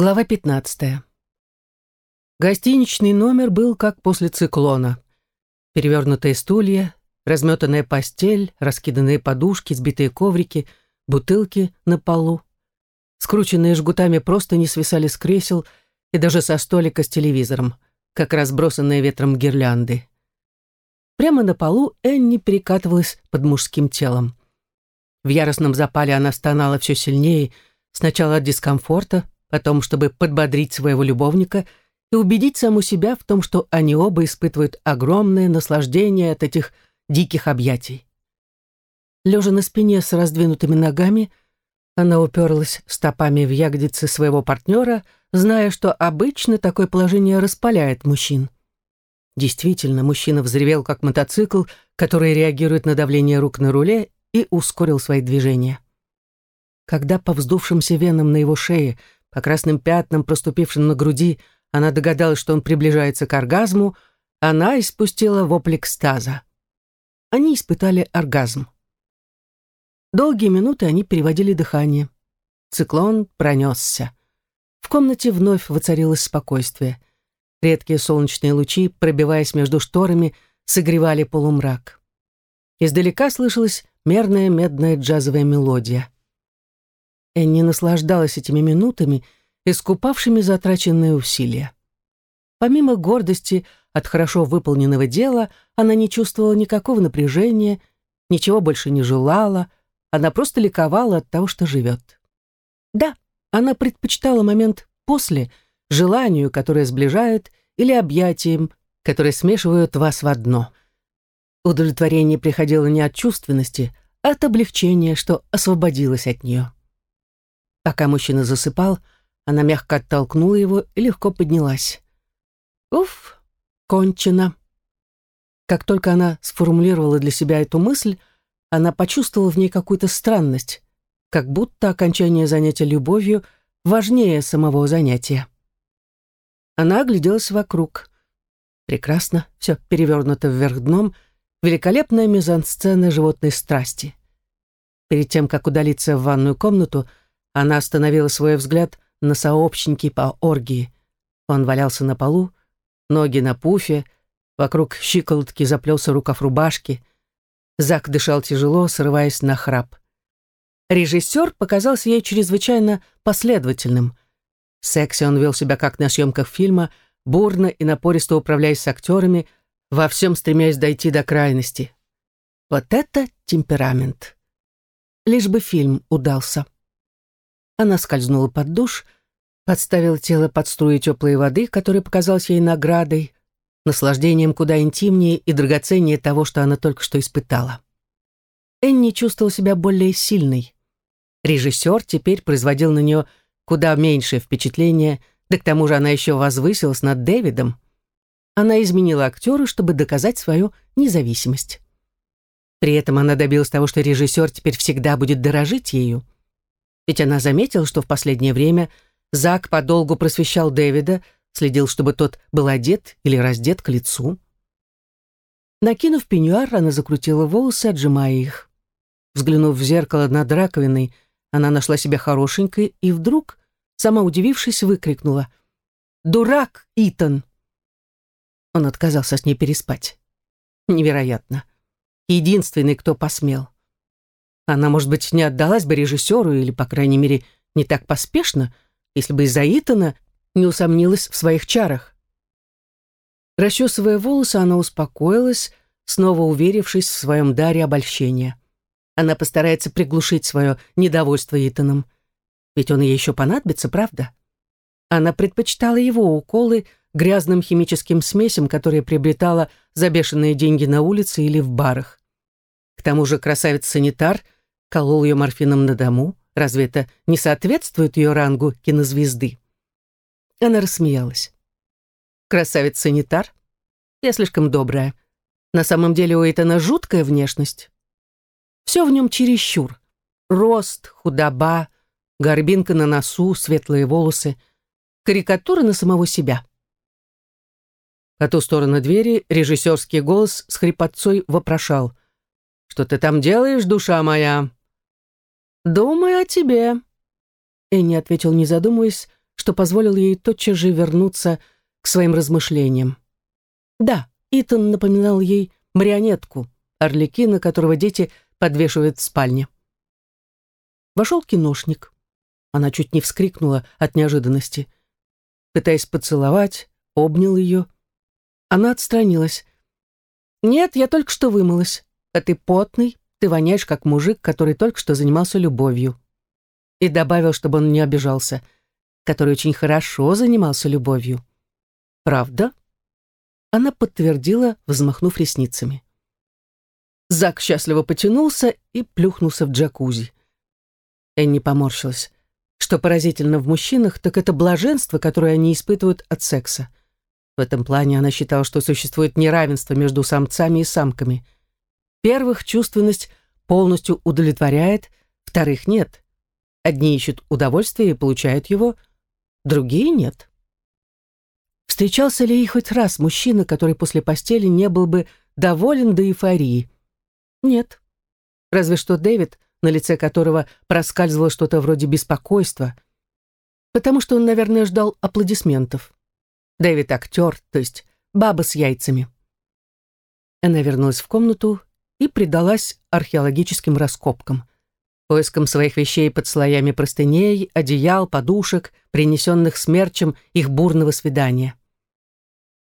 Глава 15. Гостиничный номер был как после циклона. Перевернутые стулья, разметанная постель, раскиданные подушки, сбитые коврики, бутылки на полу. Скрученные жгутами просто не свисали с кресел и даже со столика с телевизором, как разбросанные ветром гирлянды. Прямо на полу Энни перекатывалась под мужским телом. В яростном запале она стонала все сильнее, сначала от дискомфорта, потом, чтобы подбодрить своего любовника и убедить саму себя в том, что они оба испытывают огромное наслаждение от этих диких объятий. Лежа на спине с раздвинутыми ногами, она уперлась стопами в ягодицы своего партнера, зная, что обычно такое положение распаляет мужчин. Действительно, мужчина взревел, как мотоцикл, который реагирует на давление рук на руле, и ускорил свои движения. Когда по вздувшимся венам на его шее – по красным пятнам, проступившим на груди, она догадалась, что он приближается к оргазму, она испустила вопль экстаза. Они испытали оргазм. Долгие минуты они переводили дыхание. Циклон пронесся. В комнате вновь воцарилось спокойствие. Редкие солнечные лучи, пробиваясь между шторами, согревали полумрак. Издалека слышалась мерная медная джазовая мелодия. Энни наслаждалась этими минутами, искупавшими затраченные усилия. Помимо гордости от хорошо выполненного дела, она не чувствовала никакого напряжения, ничего больше не желала, она просто ликовала от того, что живет. Да, она предпочитала момент после, желанию, которое сближает, или объятием, которые смешивают вас в одно. Удовлетворение приходило не от чувственности, а от облегчения, что освободилась от нее. Пока мужчина засыпал, она мягко оттолкнула его и легко поднялась. «Уф, кончено». Как только она сформулировала для себя эту мысль, она почувствовала в ней какую-то странность, как будто окончание занятия любовью важнее самого занятия. Она огляделась вокруг. Прекрасно, все перевернуто вверх дном, великолепная мизансцена животной страсти. Перед тем, как удалиться в ванную комнату, она остановила свой взгляд на сообщники по оргии. Он валялся на полу, ноги на пуфе, вокруг щиколотки заплелся рукав рубашки. Зак дышал тяжело, срываясь на храп. Режиссер показался ей чрезвычайно последовательным. В сексе он вел себя как на съемках фильма, бурно и напористо управляясь с актерами, во всем стремясь дойти до крайности. Вот это темперамент. Лишь бы фильм удался. Она скользнула под душ, подставила тело под струи теплой воды, которая показалась ей наградой, наслаждением куда интимнее и драгоценнее того, что она только что испытала. Энни чувствовала себя более сильной. Режиссер теперь производил на нее куда меньшее впечатление, да к тому же она еще возвысилась над Дэвидом. Она изменила актеру, чтобы доказать свою независимость. При этом она добилась того, что режиссер теперь всегда будет дорожить ею. Ведь она заметила, что в последнее время Зак подолгу просвещал Дэвида, следил, чтобы тот был одет или раздет к лицу. Накинув пеньюар, она закрутила волосы, отжимая их. Взглянув в зеркало над раковиной, она нашла себя хорошенькой и вдруг, сама удивившись, выкрикнула «Дурак, Итан!» Он отказался с ней переспать. Невероятно. Единственный, кто посмел. Она, может быть, не отдалась бы режиссеру или, по крайней мере, не так поспешно, если бы из-за Итана не усомнилась в своих чарах. Расчесывая волосы, она успокоилась, снова уверившись в своем даре обольщения. Она постарается приглушить свое недовольство Итаном. Ведь он ей еще понадобится, правда? Она предпочитала его уколы грязным химическим смесям, которые приобретала за бешеные деньги на улице или в барах. К тому же красавец-санитар — колол ее морфином на дому. Разве это не соответствует ее рангу кинозвезды? Она рассмеялась. Красавец-санитар? Я слишком добрая. На самом деле у Эйтана жуткая внешность. Все в нем чересчур. Рост, худоба, горбинка на носу, светлые волосы. Карикатура на самого себя. По ту сторону двери режиссерский голос с хрипотцой вопрошал. «Что ты там делаешь, душа моя?» «Думаю о тебе». Энни ответил, не задумываясь, что позволил ей тотчас же вернуться к своим размышлениям. Да, Итан напоминал ей марионетку, орликина, которого дети подвешивают в спальне. Вошел киношник. Она чуть не вскрикнула от неожиданности. Пытаясь поцеловать, обнял ее. Она отстранилась. «Нет, я только что вымылась. А ты потный, ты воняешь, как мужик, который только что занимался любовью». И добавил, чтобы он не обижался, который очень хорошо занимался любовью. «Правда?» Она подтвердила, взмахнув ресницами. Зак счастливо потянулся и плюхнулся в джакузи. Энни поморщилась. Что поразительно в мужчинах, так это блаженство, которое они испытывают от секса. В этом плане она считала, что существует неравенство между самцами и самками. Первых чувственность полностью удовлетворяет, вторых нет. Одни ищут удовольствие и получают его, другие нет. Встречался ли ей хоть раз мужчина, который после постели не был бы доволен до эйфории? Нет. Разве что Дэвид, на лице которого проскальзывало что-то вроде беспокойства, потому что он, наверное, ждал аплодисментов. Дэвид актер, то есть баба с яйцами. Она вернулась в комнату и предалась археологическим раскопкам, поискам своих вещей под слоями простыней, одеял, подушек, принесенных смерчем их бурного свидания.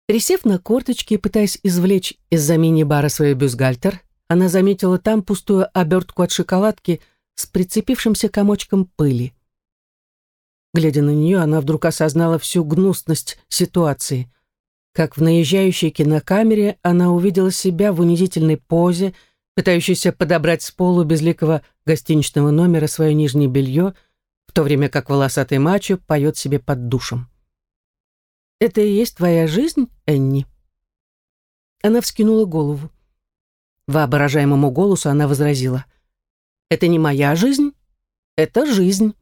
Присев на корточки, пытаясь извлечь из-за мини-бара свой бюстгальтер, она заметила там пустую обертку от шоколадки с прицепившимся комочком пыли. Глядя на нее, она вдруг осознала всю гнусность ситуации. Как в наезжающей кинокамере она увидела себя в унизительной позе, пытающейся подобрать с полу безликого гостиничного номера свое нижнее белье, в то время как волосатый мачо поет себе под душем. «Это и есть твоя жизнь, Энни?» Она вскинула голову. Воображаемому голосу она возразила. «Это не моя жизнь, это жизнь.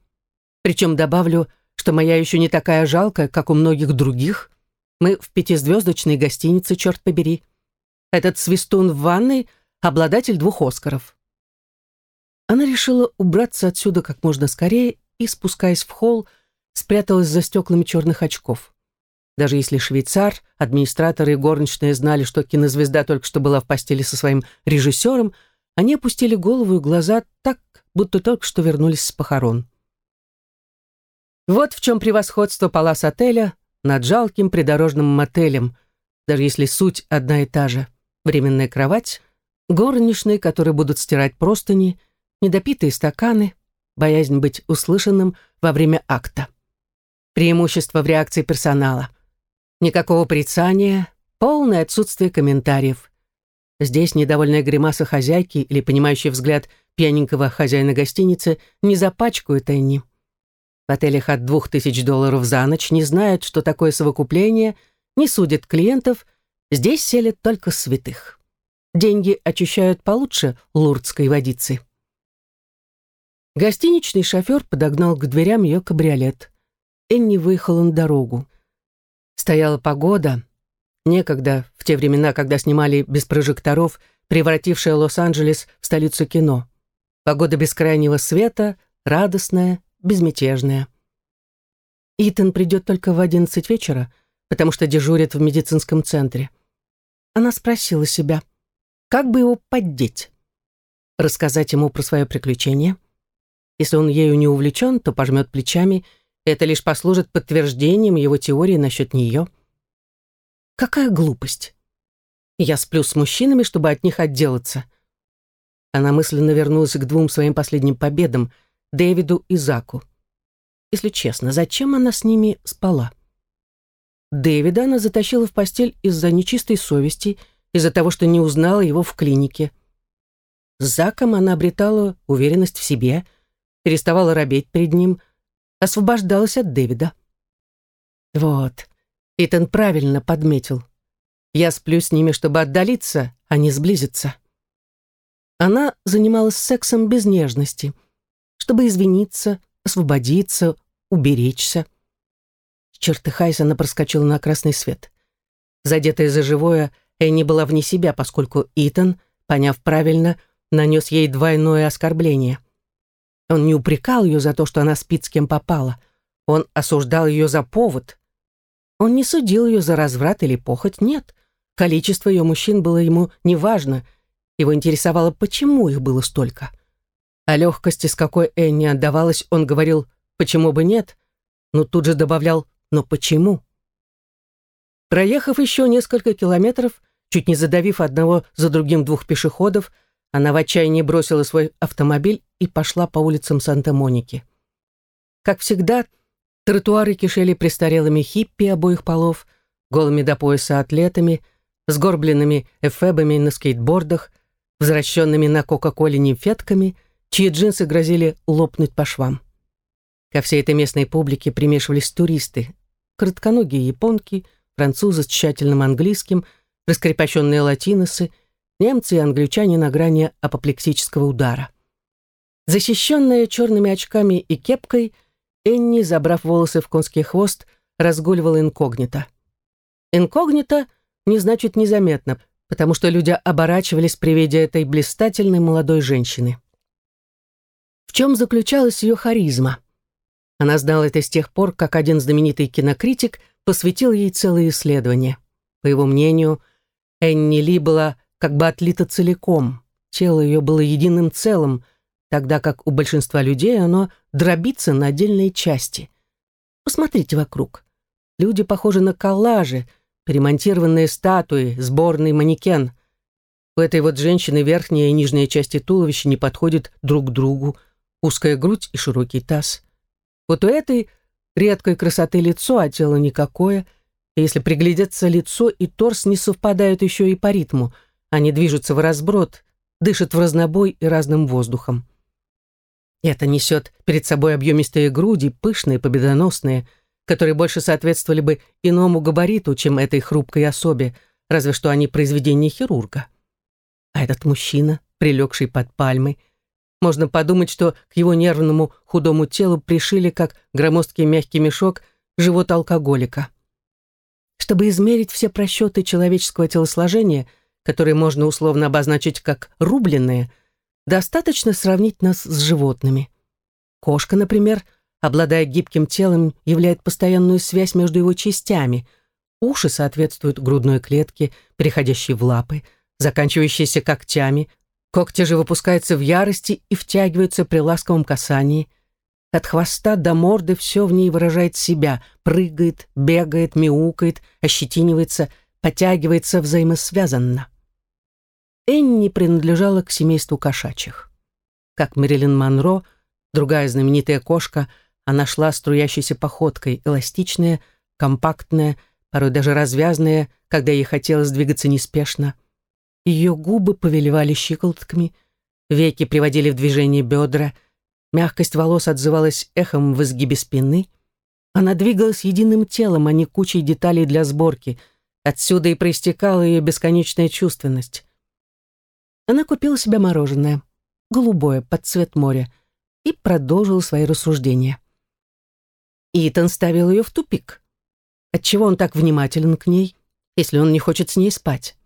Причем добавлю, что моя еще не такая жалкая, как у многих других. Мы в пятизвездочной гостинице, черт побери. Этот свистун в ванной — обладатель двух Оскаров». Она решила убраться отсюда как можно скорее и, спускаясь в холл, спряталась за стеклами черных очков. Даже если швейцар, администраторы и горничные знали, что кинозвезда только что была в постели со своим режиссером, они опустили голову и глаза так, будто только что вернулись с похорон. Вот в чем превосходство палас отеля над жалким придорожным мотелем, даже если суть одна и та же. Временная кровать, горничные, которые будут стирать простыни, недопитые стаканы, боязнь быть услышанным во время акта. Преимущество в реакции персонала – Никакого прицания, полное отсутствие комментариев. Здесь недовольная гримаса хозяйки или понимающий взгляд пьяненького хозяина гостиницы не запачкают Энни. В отелях от двух тысяч долларов за ночь не знают, что такое совокупление, не судят клиентов, здесь селят только святых. Деньги очищают получше лурдской водицы. Гостиничный шофер подогнал к дверям ее кабриолет. Энни выехала на дорогу. Стояла погода, некогда, в те времена, когда снимали без прожекторов, превратившая Лос-Анджелес в столицу кино. Погода бескрайнего света, радостная, безмятежная. Итан придет только в одиннадцать вечера, потому что дежурит в медицинском центре. Она спросила себя, как бы его поддеть? Рассказать ему про свое приключение? Если он ею не увлечен, то пожмет плечами это лишь послужит подтверждением его теории насчет нее. Какая глупость. Я сплю с мужчинами, чтобы от них отделаться. Она мысленно вернулась к двум своим последним победам, Дэвиду и Заку. Если честно, зачем она с ними спала? Дэвида она затащила в постель из-за нечистой совести, из-за того, что не узнала его в клинике. С Заком она обретала уверенность в себе, переставала робеть перед ним, освобождалась от Дэвида. Вот, Итан правильно подметил. Я сплю с ними, чтобы отдалиться, а не сблизиться. Она занималась сексом без нежности, чтобы извиниться, освободиться, уберечься. Чертыхаясь, она проскочила на красный свет. Задетая за живое, Энни была вне себя, поскольку Итан, поняв правильно, нанес ей двойное оскорбление — он не упрекал ее за то, что она спит с кем попала. Он осуждал ее за повод. Он не судил ее за разврат или похоть, нет. Количество ее мужчин было ему неважно. Его интересовало, почему их было столько. О легкости, с какой Энни отдавалась, он говорил «почему бы нет?», но тут же добавлял «но почему?». Проехав еще несколько километров, чуть не задавив одного за другим двух пешеходов, она в отчаянии бросила свой автомобиль и пошла по улицам Санта-Моники. Как всегда, тротуары кишели престарелыми хиппи обоих полов, голыми до пояса атлетами, сгорбленными эфебами на скейтбордах, возвращенными на Кока-Коле нимфетками, чьи джинсы грозили лопнуть по швам. Ко всей этой местной публике примешивались туристы, коротконогие японки, французы с тщательным английским, раскрепощенные латиносы, немцы и англичане на грани апоплексического удара. Защищенная черными очками и кепкой, Энни, забрав волосы в конский хвост, разгуливала инкогнито. Инкогнито не значит незаметно, потому что люди оборачивались при виде этой блистательной молодой женщины. Чем заключалась ее харизма? Она знала это с тех пор, как один знаменитый кинокритик посвятил ей целое исследование. По его мнению, Энни Ли была как бы отлита целиком, тело ее было единым целым — тогда как у большинства людей оно дробится на отдельные части. Посмотрите вокруг. Люди похожи на коллажи, перемонтированные статуи, сборный манекен. У этой вот женщины верхняя и нижняя части туловища не подходят друг к другу, узкая грудь и широкий таз. Вот у этой редкой красоты лицо, а тело никакое. И если приглядеться, лицо и торс не совпадают еще и по ритму. Они движутся в разброд, дышат в разнобой и разным воздухом. Это несет перед собой объемистые груди, пышные, победоносные, которые больше соответствовали бы иному габариту, чем этой хрупкой особе, разве что они произведения хирурга. А этот мужчина, прилегший под пальмой, можно подумать, что к его нервному худому телу пришили, как громоздкий мягкий мешок, живот алкоголика. Чтобы измерить все просчеты человеческого телосложения, которые можно условно обозначить как рубленные – Достаточно сравнить нас с животными. Кошка, например, обладая гибким телом, являет постоянную связь между его частями. Уши соответствуют грудной клетке, переходящей в лапы, заканчивающейся когтями. Когти же выпускаются в ярости и втягиваются при ласковом касании. От хвоста до морды все в ней выражает себя, прыгает, бегает, мяукает, ощетинивается, потягивается взаимосвязанно. Энни принадлежала к семейству кошачьих. Как Мэрилин Монро, другая знаменитая кошка, она шла струящейся походкой, эластичная, компактная, порой даже развязная, когда ей хотелось двигаться неспешно. Ее губы повелевали щиколотками, веки приводили в движение бедра, мягкость волос отзывалась эхом в изгибе спины. Она двигалась единым телом, а не кучей деталей для сборки. Отсюда и проистекала ее бесконечная чувственность. Она купила себе мороженое, голубое, под цвет моря, и продолжила свои рассуждения. Итан ставил ее в тупик. Отчего он так внимателен к ней, если он не хочет с ней спать?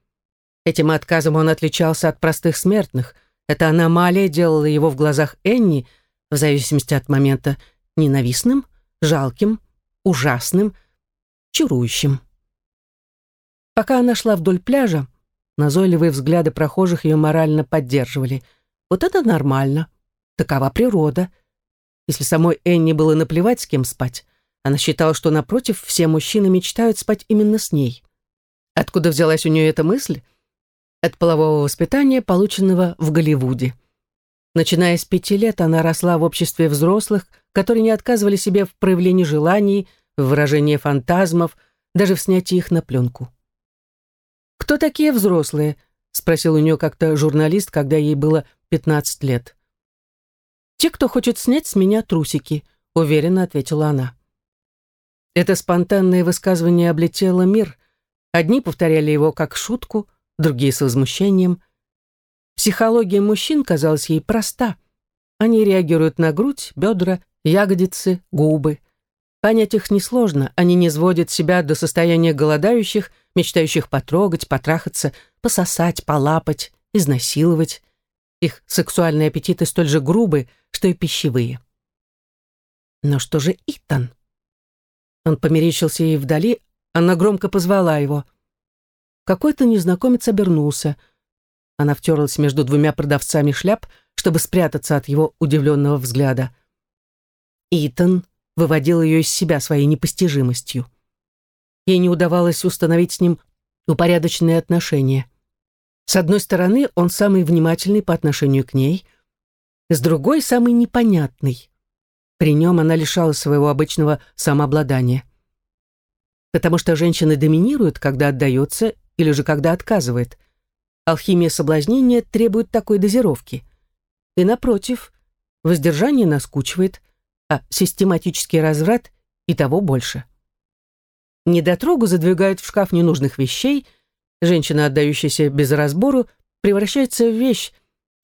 Этим отказом он отличался от простых смертных. Эта аномалия делала его в глазах Энни, в зависимости от момента, ненавистным, жалким, ужасным, чарующим. Пока она шла вдоль пляжа, Назойливые взгляды прохожих ее морально поддерживали. Вот это нормально. Такова природа. Если самой Энни было наплевать, с кем спать, она считала, что, напротив, все мужчины мечтают спать именно с ней. Откуда взялась у нее эта мысль? От полового воспитания, полученного в Голливуде. Начиная с пяти лет, она росла в обществе взрослых, которые не отказывали себе в проявлении желаний, в выражении фантазмов, даже в снятии их на пленку. «Кто такие взрослые?» — спросил у нее как-то журналист, когда ей было 15 лет. «Те, кто хочет снять с меня трусики», — уверенно ответила она. Это спонтанное высказывание облетело мир. Одни повторяли его как шутку, другие с возмущением. Психология мужчин казалась ей проста. Они реагируют на грудь, бедра, ягодицы, губы. Понять их несложно, они не сводят себя до состояния голодающих — мечтающих потрогать, потрахаться, пососать, полапать, изнасиловать. Их сексуальные аппетиты столь же грубы, что и пищевые. Но что же Итан? Он померещился ей вдали, она громко позвала его. Какой-то незнакомец обернулся. Она втерлась между двумя продавцами шляп, чтобы спрятаться от его удивленного взгляда. Итан выводил ее из себя своей непостижимостью. Ей не удавалось установить с ним упорядоченные отношения. С одной стороны, он самый внимательный по отношению к ней, с другой — самый непонятный. При нем она лишалась своего обычного самообладания. Потому что женщина доминирует, когда отдается или же когда отказывает. Алхимия соблазнения требует такой дозировки. И напротив, воздержание наскучивает, а систематический разврат и того больше. Недотрогу задвигают в шкаф ненужных вещей, женщина, отдающаяся без разбору, превращается в вещь,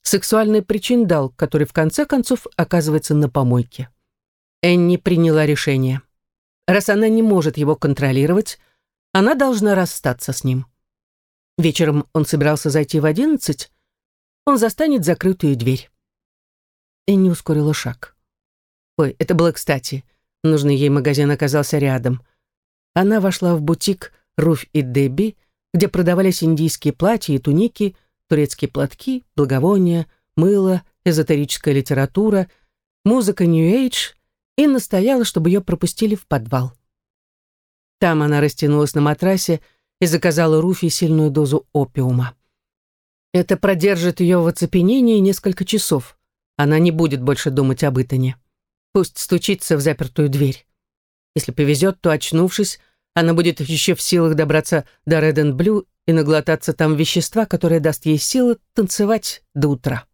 сексуальный причиндал, который в конце концов оказывается на помойке. Энни приняла решение. Раз она не может его контролировать, она должна расстаться с ним. Вечером он собирался зайти в одиннадцать, он застанет закрытую дверь. Энни ускорила шаг. Ой, это было кстати. Нужный ей магазин оказался рядом. Она вошла в бутик «Руфь и Дебби», где продавались индийские платья и туники, турецкие платки, благовония, мыло, эзотерическая литература, музыка Нью-Эйдж и настояла, чтобы ее пропустили в подвал. Там она растянулась на матрасе и заказала Руфи сильную дозу опиума. Это продержит ее в оцепенении несколько часов. Она не будет больше думать об Итане. Пусть стучится в запертую дверь. Если повезет, то, очнувшись, она будет еще в силах добраться до Blue и наглотаться там вещества, которое даст ей силы танцевать до утра.